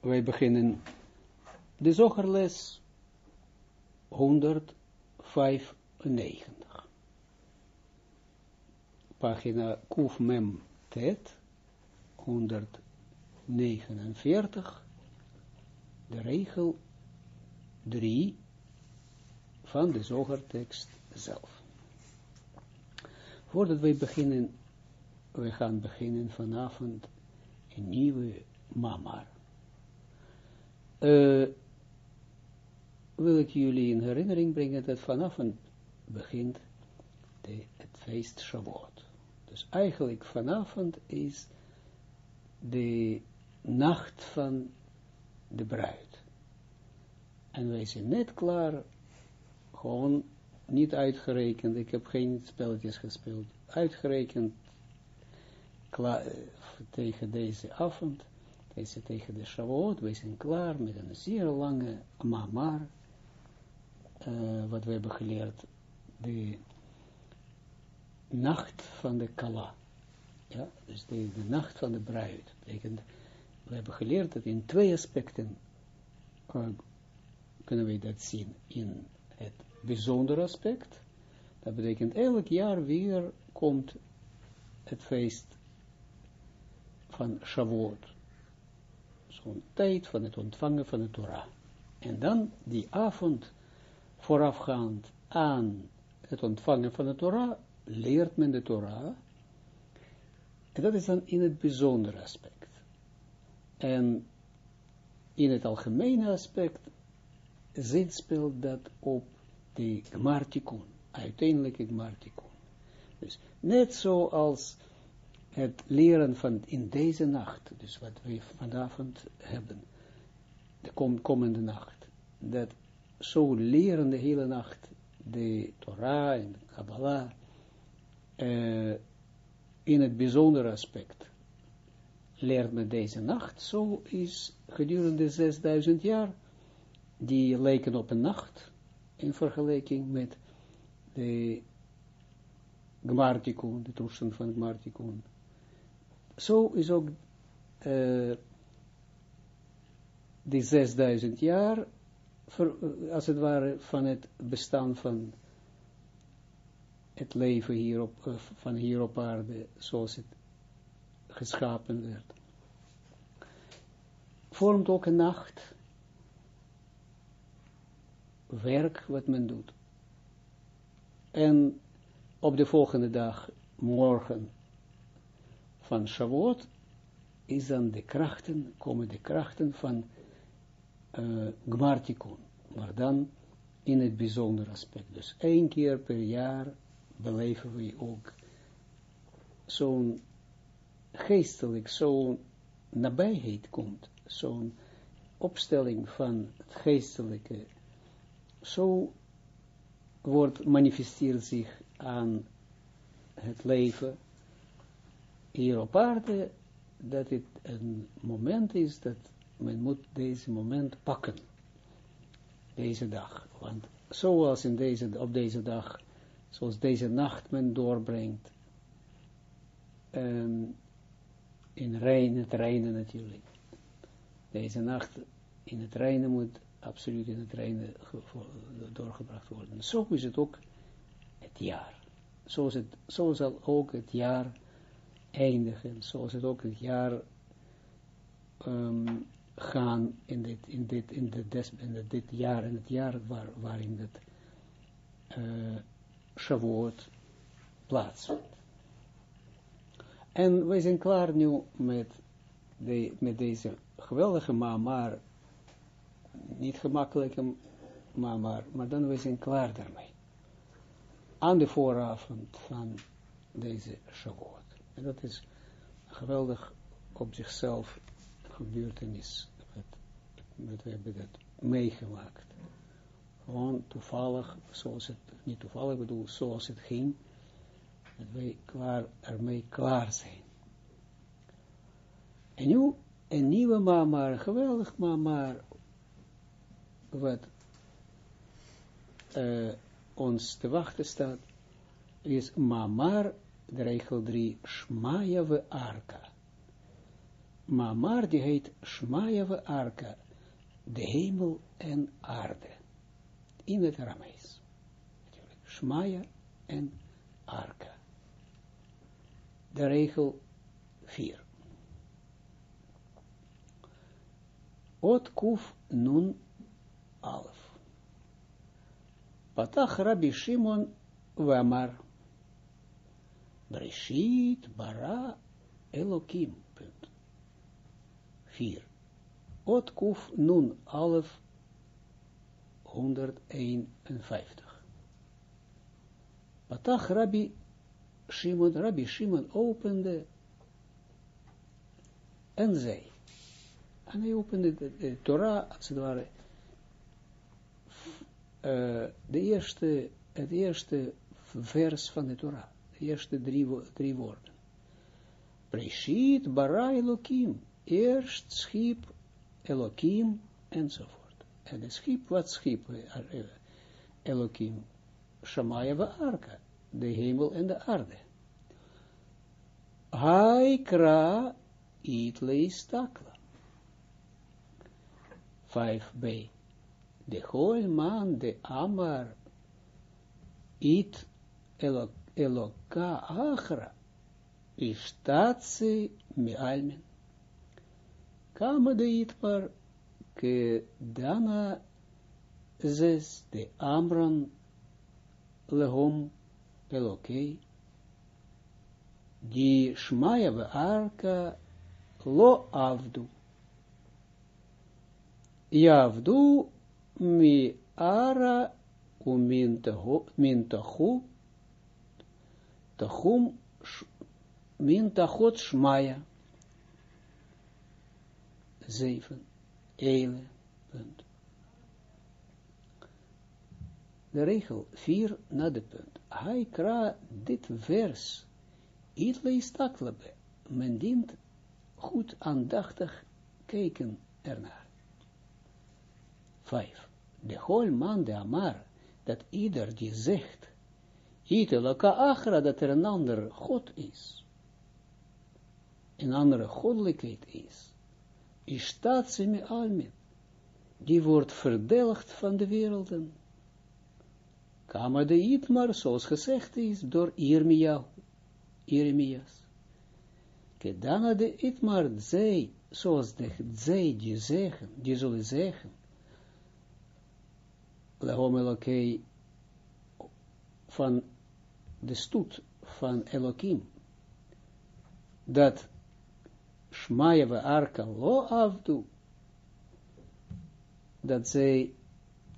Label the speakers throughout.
Speaker 1: wij beginnen de zogerles 195. Pagina Kuf Mem Tet 149. De regel 3 van de zogertekst zelf. Voordat wij beginnen, we gaan beginnen vanavond een nieuwe mamar. Uh, wil ik jullie in herinnering brengen dat vanavond begint de, het feest Shavuot. Dus eigenlijk vanavond is de nacht van de bruid. En wij zijn net klaar, gewoon niet uitgerekend, ik heb geen spelletjes gespeeld, uitgerekend klaar, tegen deze avond, deze tegen de Shavuot, wij zijn klaar met een zeer lange mamar, uh, wat we hebben geleerd, de nacht van de Kala. Ja, dus de, nacht van de bruid. Betekent, we hebben geleerd dat in twee aspecten uh, kunnen we dat zien. In het bijzondere aspect, dat betekent elk jaar weer komt het feest van Shavuot. Zo'n tijd van het ontvangen van de Torah. En dan die avond voorafgaand aan het ontvangen van de Torah, leert men de Torah. En dat is dan in het bijzondere aspect. En in het algemene aspect zit speelt dat op de Gmartikun, uiteindelijke Gmartikun. Dus net zoals het leren van in deze nacht, dus wat we vanavond hebben, de komende nacht, dat zo leren de hele nacht de Torah en de Kabbalah uh, in het bijzondere aspect leert men deze nacht, zo is gedurende 6000 jaar, die lijken op een nacht, in vergelijking met de Gmartikun, de toestand van Gmartikun. Zo is ook uh, die 6000 jaar als het ware, van het bestaan van het leven hier op, eh, van hier op aarde, zoals het geschapen werd. Vormt ook een nacht, werk wat men doet. En op de volgende dag, morgen van Shavuot, is dan de krachten, komen de krachten van uh, maar dan in het bijzonder aspect. Dus één keer per jaar beleven we ook zo'n geestelijk, zo'n nabijheid komt, zo'n opstelling van het geestelijke, zo wordt, manifesteert zich aan het leven hier op aarde, dat het een moment is dat men moet deze moment pakken. Deze dag. Want zoals in deze, op deze dag, zoals deze nacht men doorbrengt, um, in rein, het reinen natuurlijk. Deze nacht in het reinen moet absoluut in het reinen doorgebracht worden. Zo is het ook het jaar. Zo, is het, zo zal ook het jaar eindigen. Zo is het ook het jaar um, gaan in dit, in dit, in dit, des, in dit jaar, in het jaar waar, waarin het uh, plaatsvindt. En wij zijn klaar nu met, de, met deze geweldige maar niet gemakkelijke maar maar dan we zijn klaar daarmee. Aan de vooravond van deze Shavuot. En dat is geweldig op zichzelf gebeurtenis dat we hebben dat meegemaakt. Gewoon toevallig, zoals het, niet toevallig bedoel, zoals het ging, dat wij klaar, ermee klaar zijn. En nu een nieuwe mama, een geweldig mama, wat uh, ons te wachten staat, is mamar, de regel 3, shmaya arka. Mamar die heet Arka, de hemel en aarde, in het Aramees. Shmaya en Arka. De regel 4. Ot kuf nun alf. Patach Rabbi Shimon Vamar. Breshit bara Elokim. Punt. 4. Ot nun alf 151. Patach Rabbi Shimon, Rabbi Shimon opende en zei. En hij opende de, Torah, als het ware, uh, de eerste, het eerste vers van de Torah, eerste drie, drie woorden. Preshit bara Elohim, eerst schiep Elohim, enzovoort. En de schip, wat schiep Elohim? Shamaya Arka, de hemel en de aarde. Haikra it leistakla. 5b. De man de amar it eloka achra ishtatsi mi almen. Kama de itmar ke dana zes de amran lehom elokei die shmaya arka lo avdu. Yavdu mi ara umin tachu tachum min tachot shmaya. Zeven. Eile. Punt. De regel 4 na de punt. Hij kra dit vers It leest taklabe. Men dient goed aandachtig kijken ernaar. 5. De hol man de amar, dat ieder die zegt, ite loka achra, dat er een ander God is, een andere goddelijkheid is, is staat ze me almin, die wordt verdelgd van de werelden. Kama de Itmar, zoals gezegd is, door Irmiyahu. Jeremias. Kedana de Itmar, zij, zoals de, zij die zeggen, die zullen zeggen, Elokei, van de stoet van Elokim, dat Shmaya we Arka lo afdu, dat zij,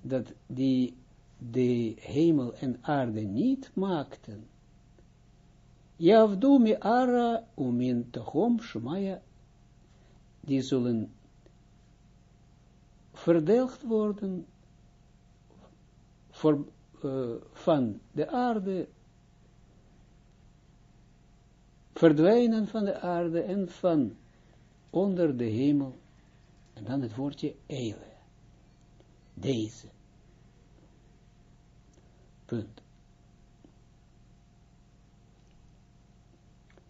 Speaker 1: dat die de hemel en aarde niet maakten, Javdu mi ara umin tochom shmaya, die zullen verdeeld worden voor, uh, van de aarde, verdwijnen van de aarde en van onder de hemel, en dan het woordje eile, deze, punt.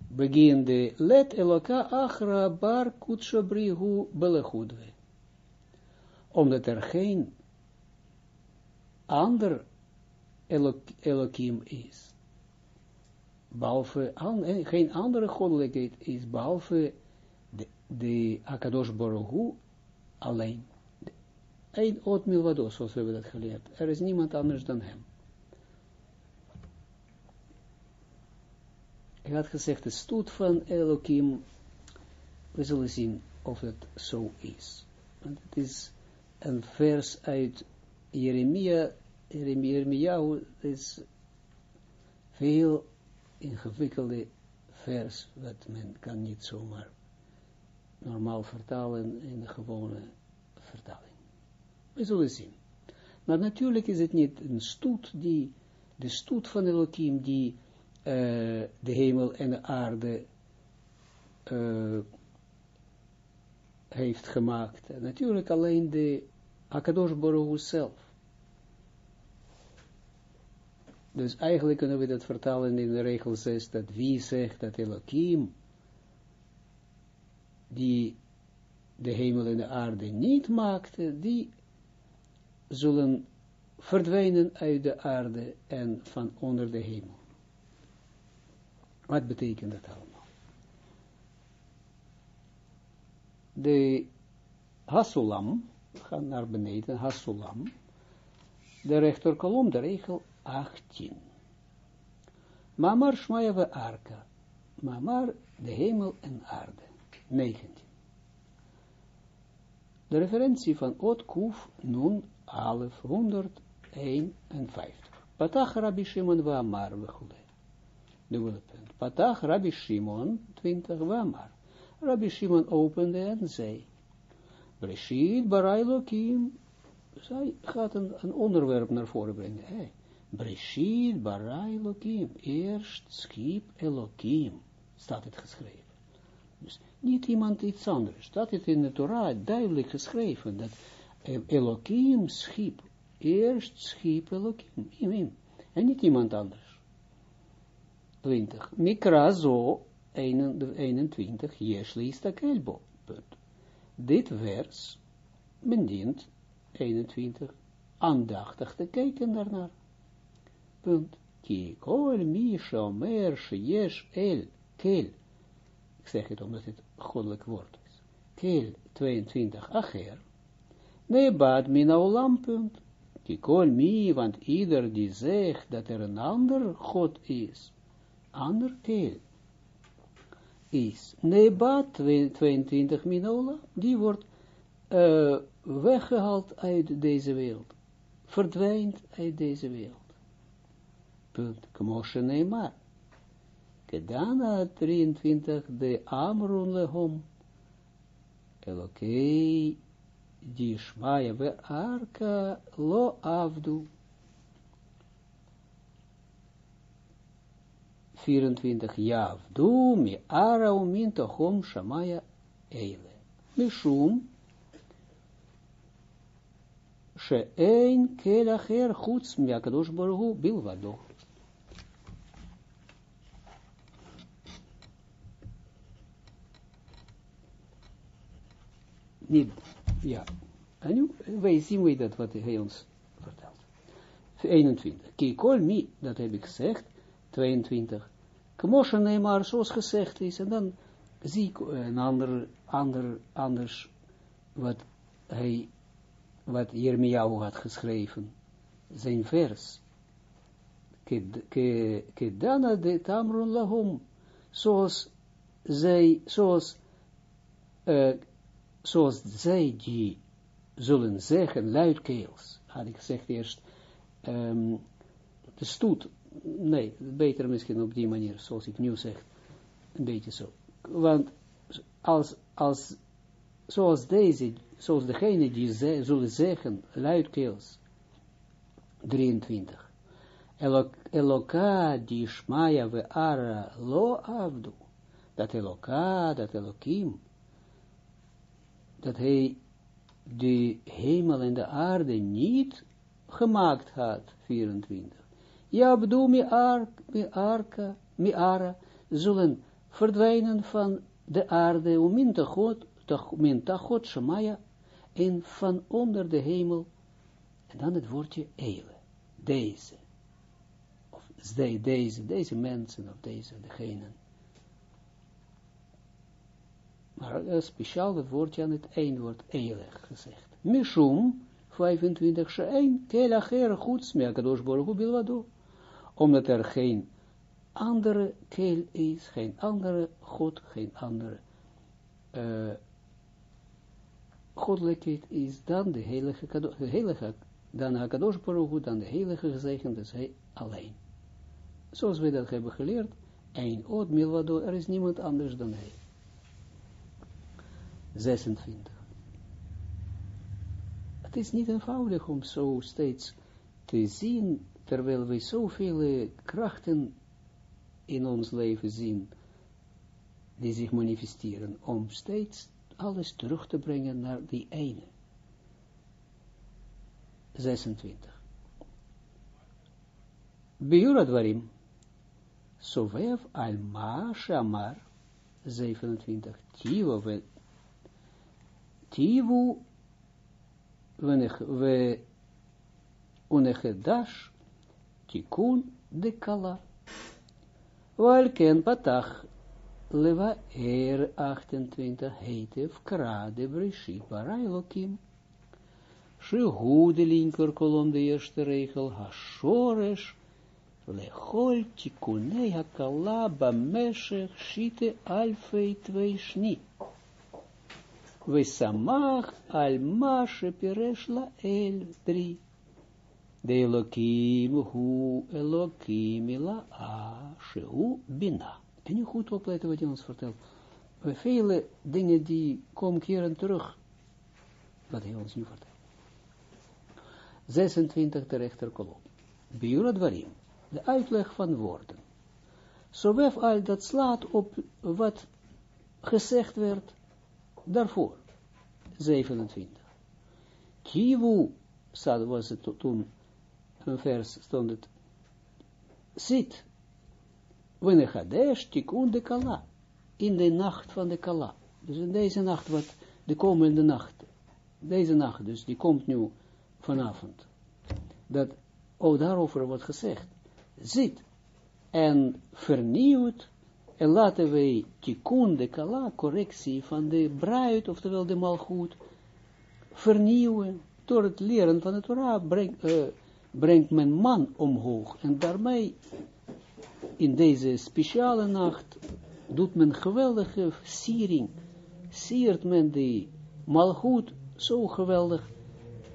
Speaker 1: beginde let eloka achra bar kutshobrihu belechudwe. Omdat er geen ander elok, Elokim is. Behalve, an, geen andere goddelijkheid is, behalve de, de Akadosh Baruch alleen. Een oot milvados, zoals we hebben dat geleerd. Er is niemand anders dan hem. Hij had gezegd, de stoet van Elohim, we zullen zien of het zo is. Want het is een vers uit Jeremia, Jeremia is veel ingewikkelde vers, wat men kan niet zomaar normaal vertalen in de gewone vertaling. We zullen zien. Maar natuurlijk is het niet een stoet die, de stoet van Elohim die uh, de hemel en de aarde uh, heeft gemaakt. Natuurlijk alleen de Akadosh Baruch zelf. Dus eigenlijk kunnen we dat vertalen in de regel 6, dat wie zegt dat Elohim die de hemel en de aarde niet maakte, die zullen verdwijnen uit de aarde en van onder de hemel. Wat betekent dat allemaal? De Hasulam, we gaan naar beneden, Hasulam, de rechterkolom, de regel 18. Mamar Shmaya we Arka, Mamar de hemel en aarde, 19. De referentie van Ot Kuf Nun Alef 151. Patach Rabbi Shimon wa Amar vechule. Dubbele punt. Patach Rabbi Shimon 20 wa Amar. Rabbi Shimon opende en zei. Breshit barai lokim. Zij gaat een, een onderwerp naar voren brengen. Breshit barai lokim. Eerst schiep Elokim. Staat het geschreven. Dus niet iemand iets anders. Dat is in de Torah duidelijk geschreven, dat Elohim schiep, eerst schiep Elohim, en niet iemand anders. 20. Mikra zo, 21, Jesli Stakelbo. Punt. Dit vers, men dient, 21, aandachtig te kijken daarnaar. Punt. Ki kol mi shomer el kel ik zeg het omdat het goddelijk woord is. Keel 22 acher. Nee, bad mina olam, punt. Kikol mi, want ieder die zegt dat er een ander God is, ander keel, is. Nee, bad 22 mina olam, die wordt uh, weggehaald uit deze wereld. Verdwijnt uit deze wereld. Punt. Kmoshe neemar. Kedana 23, de Amrun lehom. Elokei, die Shmaya we Arka lo avdu. 24, Javdu mi ara umin tochom Shamaya eile. Mishum, she'ein kel acher chutz mi akadosh baruch bilvado. Niet, ja. En nu, wij zien we dat wat hij ons vertelt. 21. Kikol mi, dat heb ik gezegd. 22. Kmoshe neemar, zoals gezegd is. En dan zie ik een ander, ander, anders wat hij, wat Jeremiahu had geschreven. Zijn vers. Kedana de lahom. Zoals zij, zoals uh, zoals zij die zullen zeggen, luidkeels, had ik gezegd eerst, um, de stoet, nee, beter misschien op die manier, zoals ik nu zeg, een beetje zo. Want als, als zoals deze, zoals degene die ze, zullen zeggen, luidkeels, 23, Eloka die Shmaya we Ara lo avdu, dat Eloka, dat Elokim, dat hij de hemel en de aarde niet gemaakt had, 24. Ja, bedoel, mi, ar, mi, arka, mi ara, zullen verdwijnen van de aarde, om in min Shemaya, en van onder de hemel, en dan het woordje eile, deze, of deze, deze mensen, of deze, degenen, maar een speciaal woordje aan het eindwoord eilig gezegd. Mishum, 25, Shein, Kelacher, Goeds, Merkadosh Borgu Bilwado. Omdat er geen andere keel is, geen andere God, geen andere uh, is dan de heilige, de heilige dan Hakadosh Baruch dan de heilige gezegend is hij alleen. Zoals we dat hebben geleerd, een oot milwado, er is niemand anders dan hij. 26. Het is niet eenvoudig om zo steeds te zien, terwijl we zoveel krachten in ons leven zien, die zich manifesteren, om steeds alles terug te brengen naar die ene. 26. Biura dwarim, sovev al ma shamar, 27. Tiwa tivu we unechedash tikun de kala. Walken patach leva er 28 heetef kra de brishit barailokim. Shehu de linker kolom de eerste regel hashoresh lechol tikunei hakala bameshech shite alfei twee. We samach al mashe piresh la el drie. De Elohim hu Elohim ila a shehu bina. En nu goed opletten wat hij ons vertelt. Bij vele dingen die komen keren terug. Wat hij ons nu vertelt. 26 de rechterkolom. Biura dwarim. De uitleg van woorden. Zowel al dat slaat op wat gezegd werd daarvoor. 27. Kivu, was het toen een vers stond het, zit, wanneer tikun de kala, in de nacht van de kala. Dus in deze nacht, wat de komende nacht, deze nacht, dus die komt nu vanavond, dat, oh, daarover wordt gezegd, zit en vernieuwt, en laten wij tikun de kala, correctie van de bruid, oftewel de malgoed, vernieuwen, door het leren van het Torah, brengt, uh, men man omhoog. En daarmee, in deze speciale nacht, doet men geweldige siering. Siert men die malgoed zo geweldig,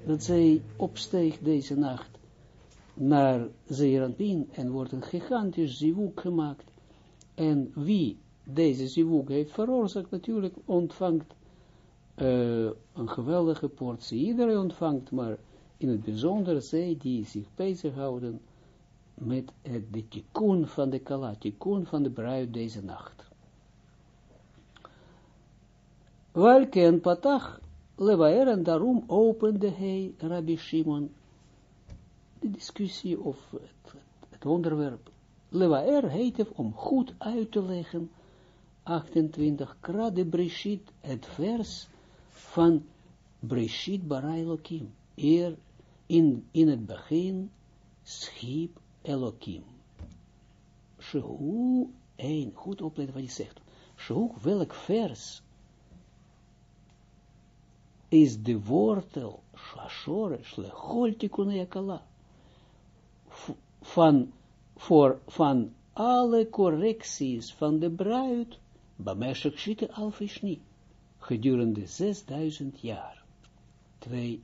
Speaker 1: dat zij opsteegt deze nacht naar Zeeranpien en wordt een gigantisch zivuk gemaakt. En wie deze zivuk heeft veroorzaakt, natuurlijk ontvangt uh, een geweldige portie. Iedereen ontvangt, maar in het bijzonder zij die zich bezighouden met het de tikkun van de kala, tikkun van de bruid deze nacht. Welke patach lewaer en daarom opende hij Rabbi Shimon de discussie of het, het onderwerp. Lewaer heet het om goed uit te leggen 28 kra de Breshit, het vers van Breshit bara Elohim. Eer in, in het begin schiep Elohim. Shehu, een, goed opletten wat je zegt. Shehu, welk vers is de wortel, shashore, shlechol tikune yakala, van, voor, van alle correcties van de bruid, bameshek shite alfishni, gedurende 6000 jaar. Twee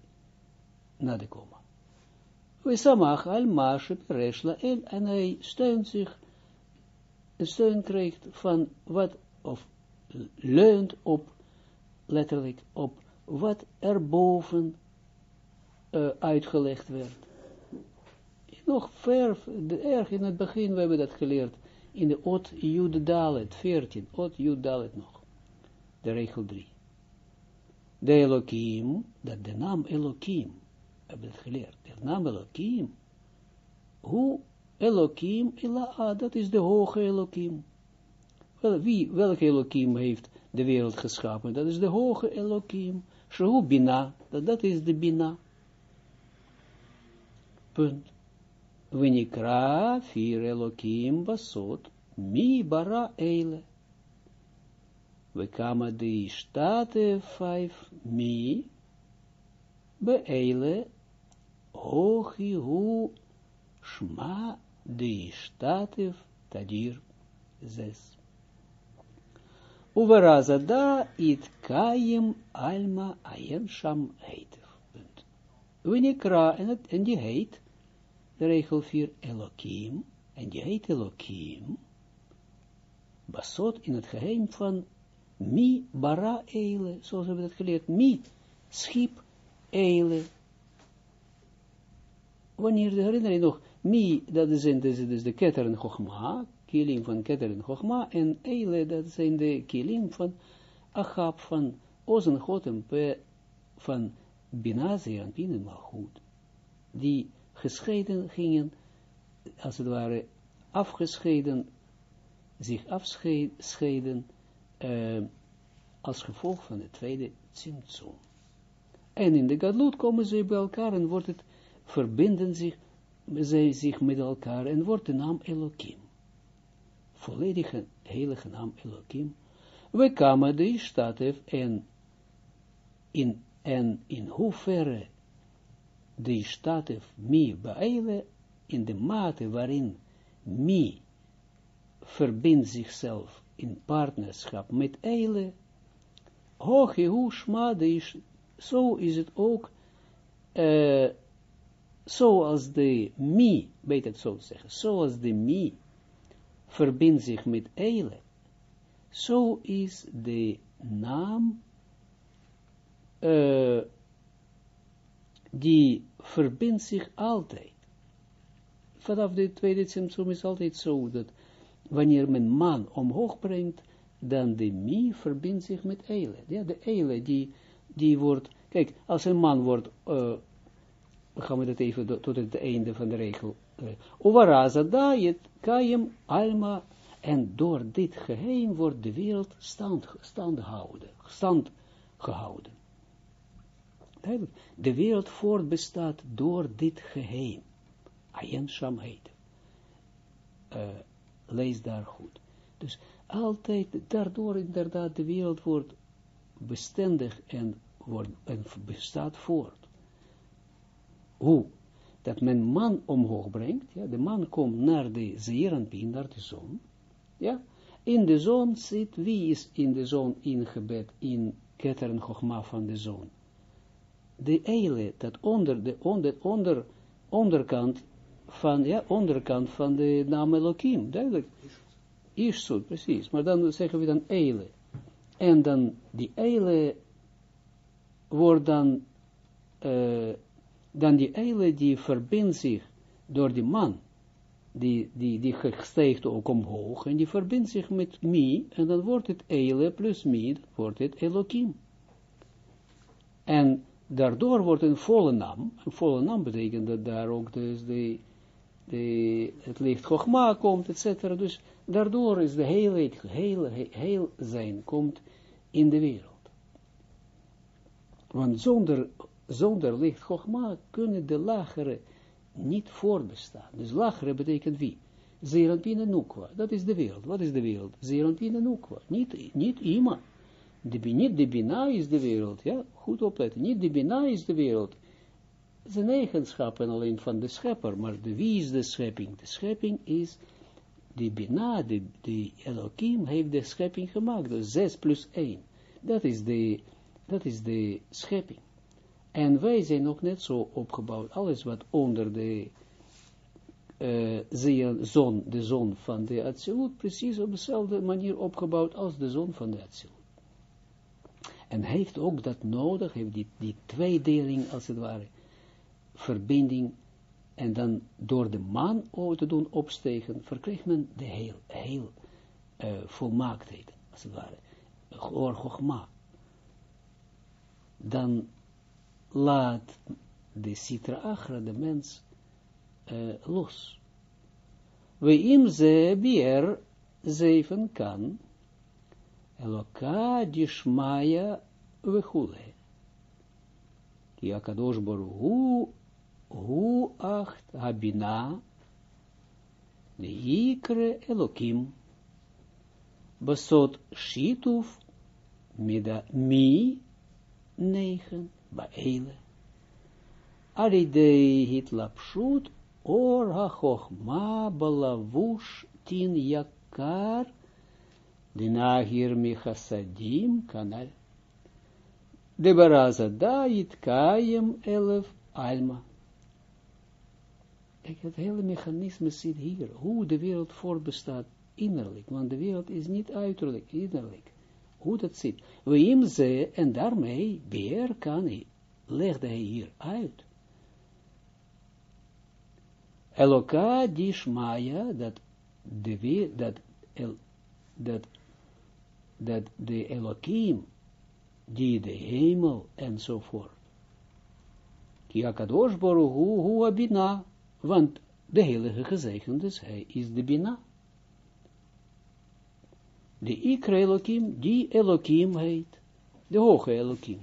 Speaker 1: na de koma. We samach al mashe pereshla el, en hij steunt zich, steun krijgt van wat, of leunt op, letterlijk op, wat erboven uh, uitgelegd werd. Nog ver, erg in het begin, we hebben dat geleerd, in de Ot Jud Dalet, 14, Ot Jud Dalet nog, de regel 3. De Elohim, dat de naam Elohim, hebben het geleerd, de naam Elohim, hoe Elohim Ila'a, dat is de hoge Elohim. Wel, wie, welke Elohim heeft de wereld geschapen? Dat is de hoge Elohim. Shehu Bina, dat, dat is de Bina. Punt. Wenikra vier Elohim basot, mi bara eile. We kamen de state vijf mi, be eile Hochi hu shma de ishtativ tadir zes. Uverazada it kayim alma ayen sham het, en die heet, de regel 4, Elohim, en die heet Elohim, basot in het geheim van mi bara eile, zoals we dat geleerd, mi schip eile, wanneer de herinnering nog, mi, dat is, in, dus, dus de ketter en chogma, kilim van ketter en en eile, dat zijn de kilim van achab, van ozen, pe, van binazi en die gescheiden gingen, als het ware, afgescheiden, zich afscheiden, uh, als gevolg van de tweede Tzimtzum. En in de Gadlut komen ze bij elkaar en wordt het, verbinden zich, zij zich met elkaar en wordt de naam Elohim. Volledige, heilige naam Elohim. We kwamen de Ishtatev en in, en in hoeverre de Ishtatev mi beile in de mate waarin mi verbindt zichzelf in partnerschap met eile, hoog hoe schma is, zo is het ook, uh, zoals de mi, beter het zo te zeggen, zoals de mi verbindt zich met eile, zo is de naam, uh, die verbindt zich altijd. Vanaf de tweede symptoom is altijd zo, dat wanneer men man omhoog brengt, dan de mi verbindt zich met eile. Ja, de eile die, die wordt, kijk, als een man wordt, uh, gaan we dat even tot het einde van de regel, uh, Ovaraza daet kayem alma, en door dit geheim wordt de wereld stand, stand, houden, stand gehouden. De wereld voortbestaat door dit geheim. Ayen Sham heet. Uh, lees daar goed. Dus altijd, daardoor inderdaad, de wereld wordt bestendig en, wordt, en bestaat voort. Hoe? Dat men man omhoog brengt, ja, de man komt naar de Zeeranpien, naar de zon, ja, in de zon zit, wie is in de zon ingebed, in Ketteren van de zon? De eile, dat onder, de onder, onder, onderkant van, ja, onderkant van de naam Elohim, duidelijk. zo, precies. Maar dan zeggen we dan eile. En dan die eile wordt dan, uh, dan die eile die verbindt zich door die man, die, die, die steekt ook omhoog, en die verbindt zich met mi, en dan wordt het eile plus mi, wordt het Elohim. En daardoor wordt een volle naam, een volle naam betekent dat daar ook dus de de, het licht Chogma komt, etc. Dus daardoor is de heelheid, heel, heel zijn, komt in de wereld. Want zonder, zonder licht Chogma kunnen de lagere niet voorbestaan. Dus lagere betekent wie? Zeranpin en Nukwa, dat is de wereld. Wat is de wereld? Zeranpin en Nukwa, niet, niet Ima. De, niet de Bina is de wereld, ja, goed opletten. Niet de Bina is de wereld zijn eigenschappen alleen van de schepper, maar de, wie is de schepping? De schepping is, die Bina, de, de Elohim heeft de schepping gemaakt, dus 6 plus 1. Dat is de, dat is de schepping. En wij zijn nog net zo opgebouwd, alles wat onder de uh, zon, de zon van de Atsilut, precies op dezelfde manier opgebouwd als de zon van de Atsilut. En heeft ook dat nodig, heeft die, die tweedeling als het ware, verbinding, en dan door de maan te doen opstegen, verkrijgt men de heel, heel uh, volmaaktheid, als het ware, or Dan laat de citra agra, de mens, uh, los. We im ze bier zeven kan, eloka dishmaya vechule. Ki akadosh baruch Hu acht habina, de elokim, besot shituf, mida mi, negen, baele. Aridei hitlapshut, or ha-chochma balavush tin yakar, dinahir michasadim kanal. De baraza dait kayem elef alma. Kijk, het hele mechanisme zit hier. Hoe de wereld voortbestaat innerlijk. Want de wereld is niet uiterlijk, innerlijk. Hoe dat zit. We hem ze, en daarmee, beer kan hij, legde hij hier uit. Eloka dishmaya, dat de, dat, el, dat, dat de Elohim, die de hemel enzovoort. Ki akadosh boru hu hu abina, want de heilige gezegend is, hij is de Bina. de ikre Elohim, die Elohim heet, de hoge Elohim.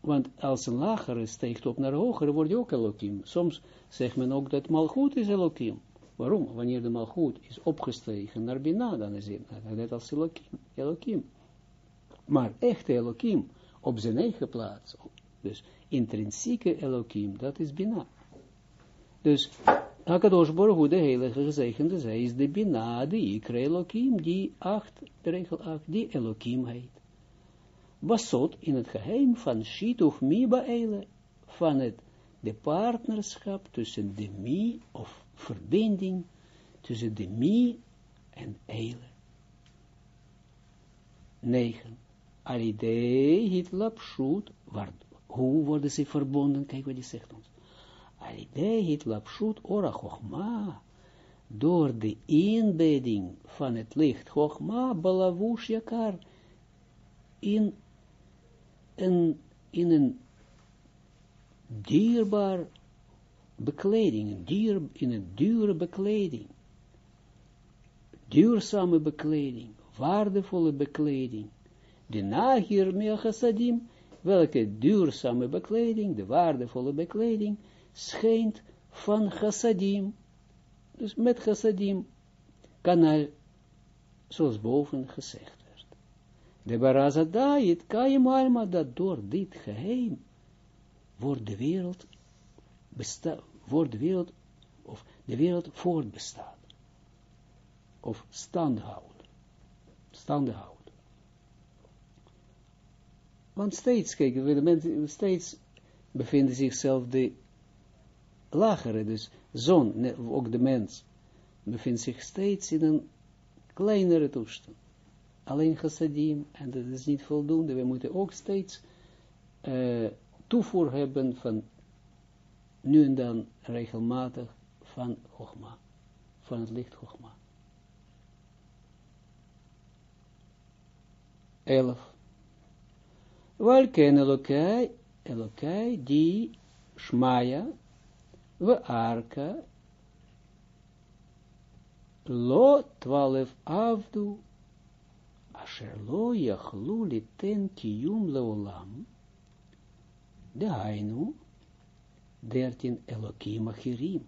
Speaker 1: Want als een lagere steekt op naar hogere, wordt hij ook Elohim. Soms zegt men ook dat malgoed is Elohim. Waarom? Wanneer de malgoed is opgestegen naar Bina, dan is het net als Elohim. Maar echte Elohim, op zijn eigen plaats, dus intrinsieke Elohim, dat is Bina. Dus, Hakadosh Baruch de heilige gezegende, zij is de Bina, de Ikra Elohim, die acht, de regel acht, die Elohim heet. Basot in het geheim van Shituf Mi Eile, van het de partnerschap tussen de Mi, of verbinding tussen de Mi en Eile. 9. Alidei hit lapshut, hoe worden ze verbonden? Kijk wat hij zegt ons. Alidei hit lapshut ora chokma, door de inbedding van het licht, chokma balavush yakar, in een, in een dierbaar bekleding, een dier, in een dure bekleding, duurzame bekleding, waardevolle bekleding, de nagir meer chassadim, welke duurzame bekleding, de waardevolle bekleding, schijnt van chassadim, dus met chassadim, kanaal, zoals boven gezegd werd. De barazadait, kayim dat door dit geheim, wordt de wereld wordt de wereld, of de wereld voortbestaat. Of stand houdt. Stand houdt. Want steeds, kijk, de mensen, steeds bevinden zichzelf de lagere, dus zon, ook de mens, bevindt zich steeds in een kleinere toestand. Alleen chassadim, en dat is niet voldoende, we moeten ook steeds uh, toevoer hebben van nu en dan regelmatig van Chogma, van het licht Chogma. 11. Walken Elokai, Elokai, die Shmaya, v Arka, Lo 12 Avdu, Asher Lo Yachlu Liten Kiyum Leolam, Dehainu, 13, Elohim Achirim.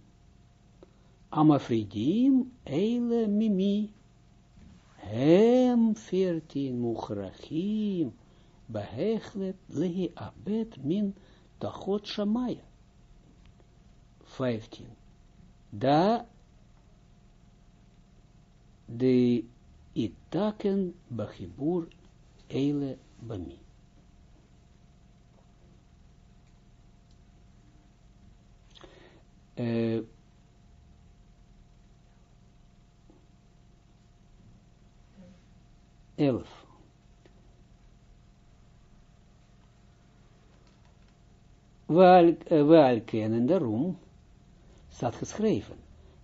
Speaker 1: Amafridim, Eile Mimi. Hem 14, Muchrachim, Behechlet, Lehi Abed, Min, Tachot Shamaya. 15. Da de itaken Bahibur eile bami. Uh, elf. Wel kennen daarom, staat geschreven,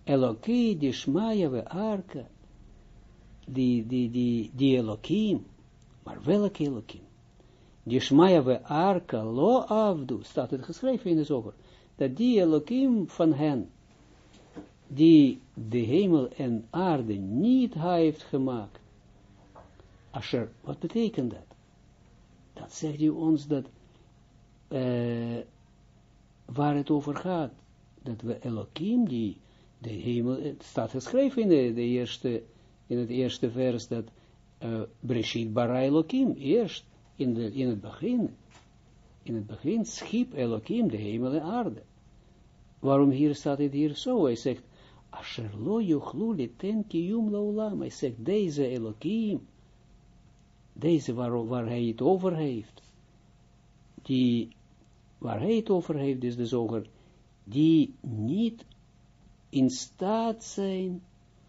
Speaker 1: Eloki, die Shmaya, we Arka, die, die, die, die Elohim, maar welke Elohim? Die Shmaya, we Arka, lo avdu, staat het geschreven in de zoger dat die Elohim van hen, die de hemel en aarde niet heeft gemaakt, Asher, wat betekent dat? Dat zegt u ons dat, uh, waar het over gaat, dat we Elohim, die de hemel, het staat geschreven in, de, eerste, in het eerste vers, dat uh, Breshit bara Elohim, eerst in, in het begin, in het begin schiep Elohim de hemel en aarde. Waarom hier staat het hier zo? Hij zegt, Asher lo yuchlu kiyum laulam. Hij zegt, deze Elohim, deze waar, hij het over heeft, die, waar hij het over heeft, is de zoger, die niet in staat zijn,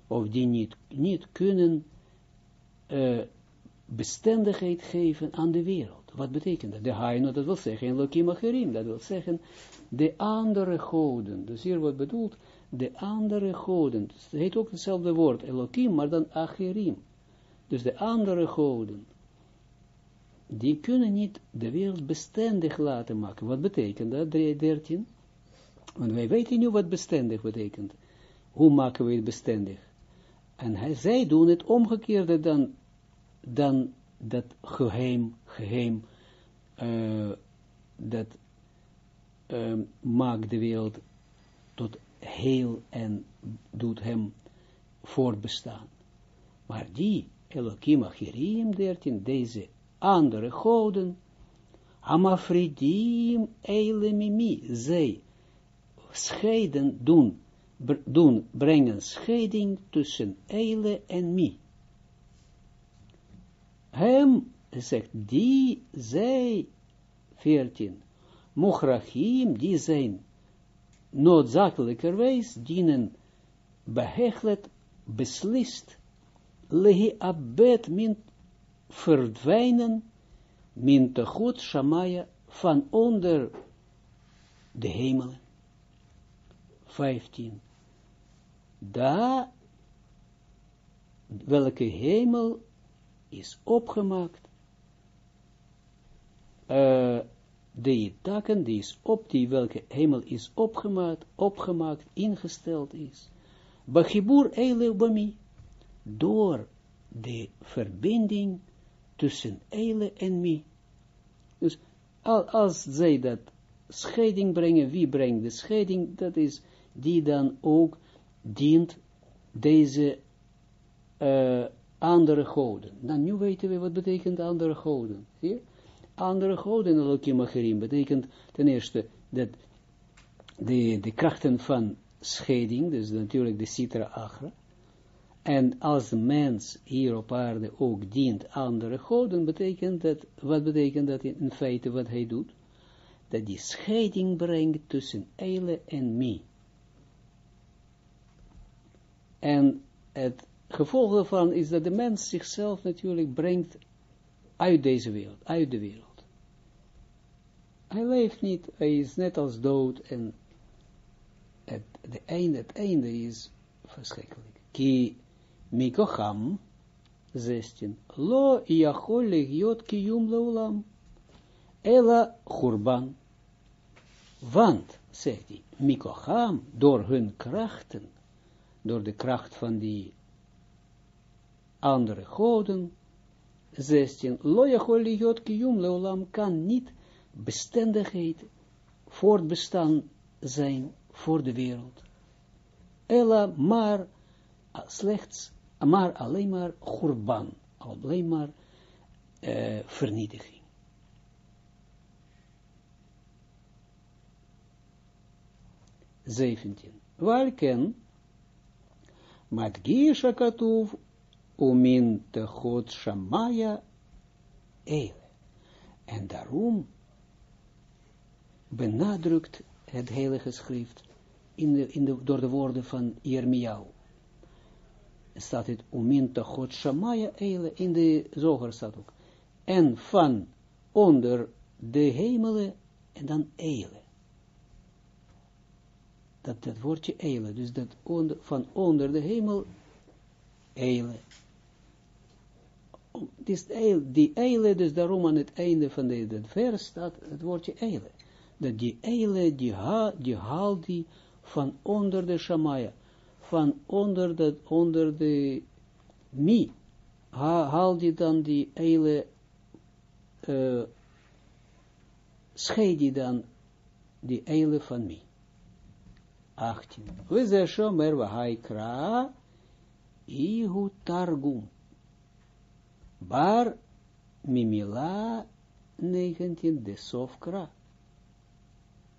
Speaker 1: of die niet, niet kunnen uh, bestendigheid geven aan de wereld. Wat betekent dat? De Haino, dat wil zeggen, Elohim Acherim, dat wil zeggen, de andere goden. Dus hier wordt bedoeld, de andere goden. Het heet ook hetzelfde woord, Elohim, maar dan Acherim. Dus de andere goden. Die kunnen niet de wereld bestendig laten maken. Wat betekent dat, 13? Want wij weten nu wat bestendig betekent. Hoe maken we het bestendig? En hij, zij doen het omgekeerde dan, dan dat geheim, geheim, uh, dat uh, maakt de wereld tot heel en doet hem voortbestaan. Maar die Elohim Achirim 13, deze andere goden, Amafridim Eilemimi, zij scheiden doen, doen, brengen scheiding tussen Eile en Mi. Hem, zegt, die, zij, 14, Mochrachim, die zijn noodzakelijkerwijs dienen behechlet beslist lehi abet min verdwijnen min te goed shamaya van onder de hemelen. 15. Da welke hemel is opgemaakt, uh, de takken die is op, die welke hemel is opgemaakt, opgemaakt, ingesteld is. Bachibur eile door de verbinding tussen eile en mi. Dus als zij dat scheiding brengen, wie brengt de scheiding, dat is die dan ook dient deze uh, andere goden. Dan nu weten we wat betekent andere goden. Zie Andere goden, Elohim Acherim, betekent ten eerste dat de, de krachten van scheiding, dus natuurlijk de Sitra Achra, en als de mens hier op aarde ook dient andere goden, betekent dat, wat betekent dat in feite wat hij doet? Dat die scheiding brengt tussen eile en mi. En het gevolg daarvan is dat de mens zichzelf natuurlijk brengt uit deze wereld, uit de wereld. Hij leeft niet, hij is net als dood en het, de einde, het einde is verschrikkelijk. Ki mikocham, 16, lo yachol legiot kiyum leolam, ela churban. Want, zegt hij, mikocham, door hun krachten, door de kracht van die andere goden, 16, lo yachol legiot kiyum leolam, kan niet bestendigheid, voortbestaan zijn voor de wereld. Ella maar slechts, maar alleen maar gurban, alleen maar uh, vernietiging. Zeventien. Welken, mat gisha katuv, umin god shamaya, eile. En daarom benadrukt het heilige schrift in in door de woorden van Jeremiau. Staat het Uminta God Shamaya Eile, in de zoger staat ook. En van onder de hemelen en dan Eile. Dat, dat woordje Eile, dus dat onder, van onder de hemel Eile. Dus die Eile, dus daarom aan het einde van de, vers staat het woordje Eile dat die eile, die, ha, die haal die van onder de shamaya, van onder, de, onder de mi, ha, die dan die eile, uh, scheid die dan die eile van mi. 18. We ze shomer haikra, ihu targum. Bar mimila 19 de sofkra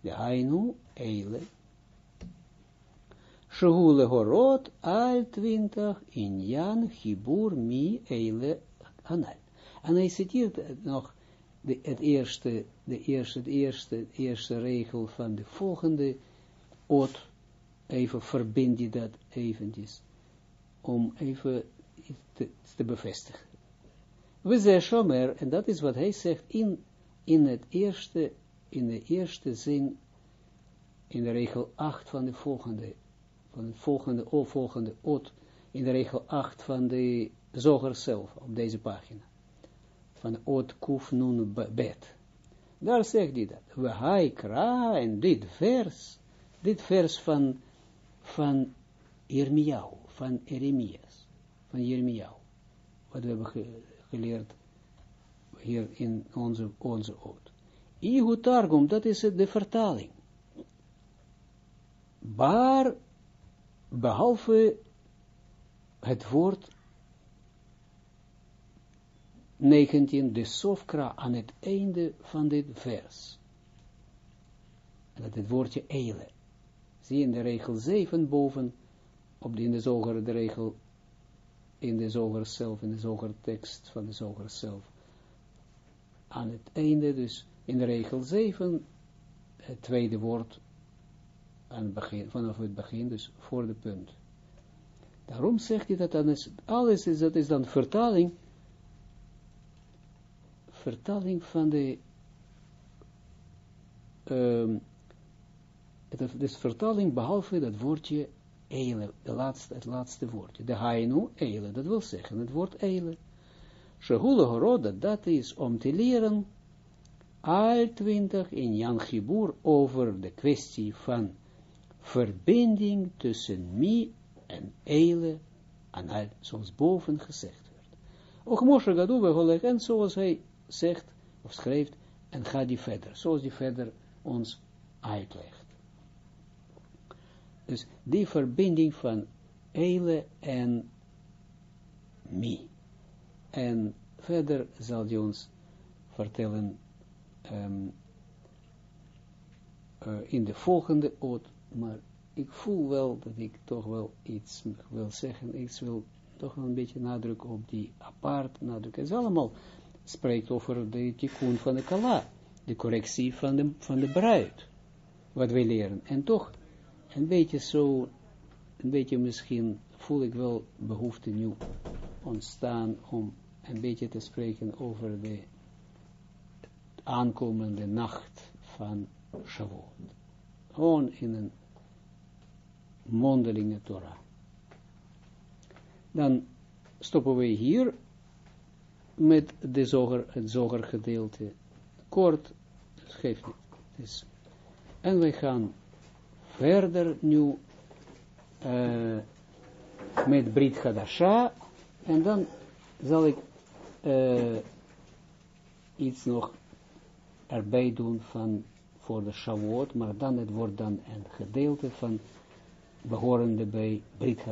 Speaker 1: de Hainu Eile. Shehule Horot al in Hibur Mi Eile Anal. En hij citeert nog de, het eerste, de eerste, de eerste, eerste regel van de volgende oot. Even verbind je dat eventjes. Om even te, te bevestigen. We Shomer, en dat is wat hij zegt in, in het eerste in de eerste zin, in de regel 8 van de volgende, van het volgende, o volgende oot, in de regel 8 van de zoger zelf, op deze pagina, van de oot kuf nun bet. Daar zegt hij dat, we hai kra, en dit vers, dit vers van, van Irmiau, van Eremias, van Jeremiah. Wat we hebben geleerd hier in onze, onze oud. Ihu dat is de vertaling. Maar, behalve het woord 19, de sofkra aan het einde van dit vers. Dat het woordje eile. Zie in de regel 7 boven, op de, in de zoger, de regel, in de zoger zelf, in de zoger tekst van de zoger zelf. Aan het einde, dus in de regel 7, het tweede woord aan begin, vanaf het begin, dus voor de punt. Daarom zegt hij dat dan is, alles is, dat is dan vertaling, vertaling van de, um, het is vertaling behalve dat woordje eile, laatste, het laatste woordje. De hainu eile, dat wil zeggen het woord eile. Shehule horoda, dat is om te leren, al twintig in Jan Gibur over de kwestie van verbinding tussen mi en eile, en zoals boven gezegd werd. Ook Moshe Gadu en zoals hij zegt, of schrijft, en gaat die verder, zoals die verder ons uitlegt. Dus die verbinding van Eile en Mi. En verder zal hij ons vertellen um, uh, in de volgende oot, maar ik voel wel dat ik toch wel iets wil zeggen, iets wil toch wel een beetje nadruk op die apart nadruk. Het is allemaal spreekt over de tikkun van de kala, de correctie van de, van de bruid, wat wij leren. En toch een beetje zo, een beetje misschien voel ik wel behoefte nu ontstaan om een beetje te spreken over de aankomende nacht van Shavuot. Gewoon in een mondelinge Torah. Dan stoppen we hier met de zoger, het zogergedeelte. Kort, geeft niet. Dus, en we gaan verder nu uh, met Brit Hadasha en dan zal ik uh, iets nog erbij doen van voor de Shavuot, maar dan het wordt dan een gedeelte van behorende bij Brit.